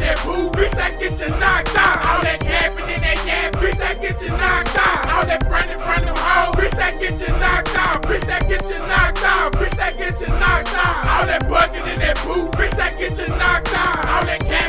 that boo, bitch, that get you knocked out. All that capping in that yeah, bitch, that get you knocked out. All that frontin' from them hoes, bitch, that get you knocked out. Bitch, that get you knocked out. Bitch, that get you knocked out. All that bucket in that boo, bitch, that get you knocked out. All in that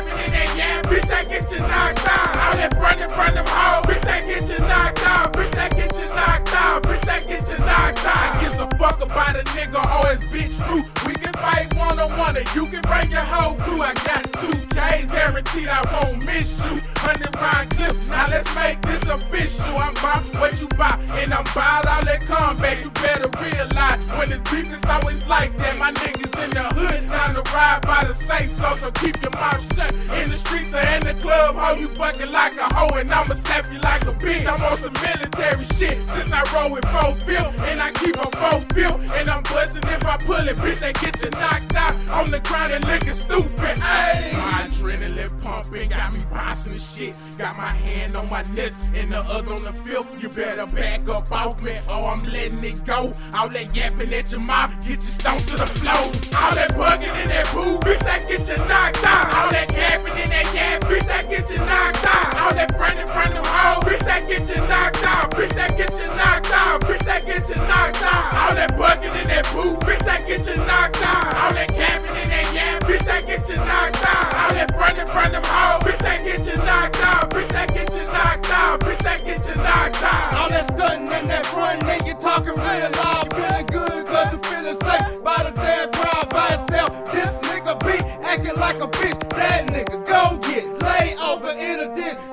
guaranteed I won't miss you. Hundred round clip, now let's make this official. I'm what you buy, and I'm about all that combat. You better realize when it's beef, it's always like that. My niggas in the hood, down the ride by the say so, so keep your mouth shut. In the streets or in the club, how you bucking like a hoe, and I'ma slap you like a bitch. I'm on some military shit since I roll with four feel, and I keep a four feel, and I'm busting if I pull it, bitch. They get you knocked out on the ground and looking stupid. Ayy, adrenaline pumping, got me bouncing the shit. Got my hand on my nuts and the other on the fifth. You better back up off me, or I'm letting it go. All that yapping at your mouth, get you stoned to the floor. All that bugging in that boo, bitch, that get you knocked out. All that capping in that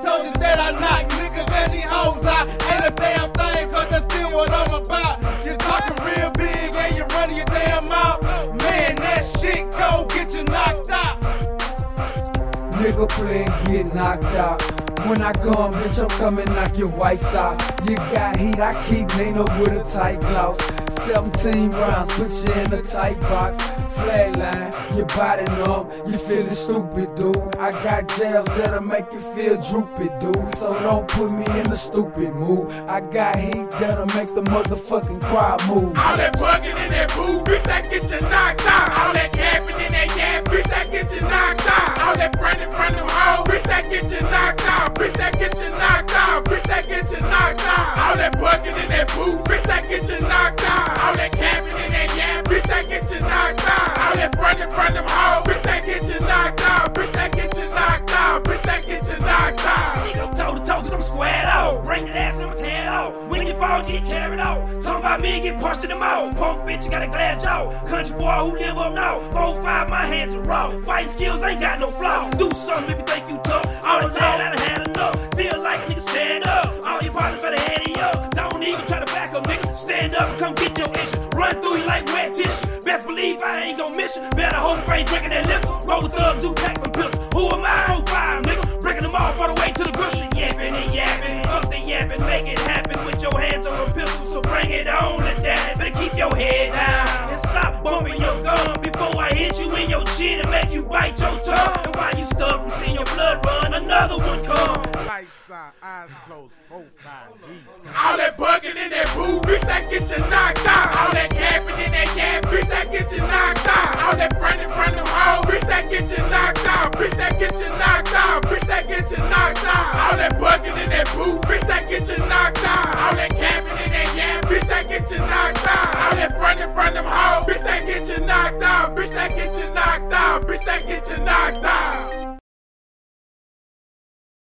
Told you that I knock niggas and these hoes out. Ain't a damn thing, cause that's still what I'm about. You're talking real big and you're running your damn mouth. Man, that shit gon' get you knocked out. Nigga play and get knocked out. When I come, bitch, I'm coming knock your whites out. You got heat, I keep Nino with a tight blouse. 17 rounds, put you in a tight box. Flatline, your body numb, you feeling stupid, dude. I got jabs that'll make you feel droopy, dude. So don't put me in a stupid mood. I got heat that'll make the motherfucking crowd move. All that bugging in that boo, bitch, that get you knocked out. All that capping out. When you fall, get carried out. Talking about me, get punched in the mouth. Punk bitch, you got a glass jaw. Country boy who live up now. Four, five, my hands are raw. Fighting skills ain't got no flaw. Do something if you think you tough. All the time, I done had enough. Feel like a nigga stand up. All your partners better hand it up. Don't even try to back up, nigga. Stand up and come get your issue. Run through you like wet tissue. Best believe I ain't gon' miss you. Better hope you ain't drinking that liquor. Roll thugs who pack them pistols. Who All that bugging in that boo, bitch, that get you knocked out. All that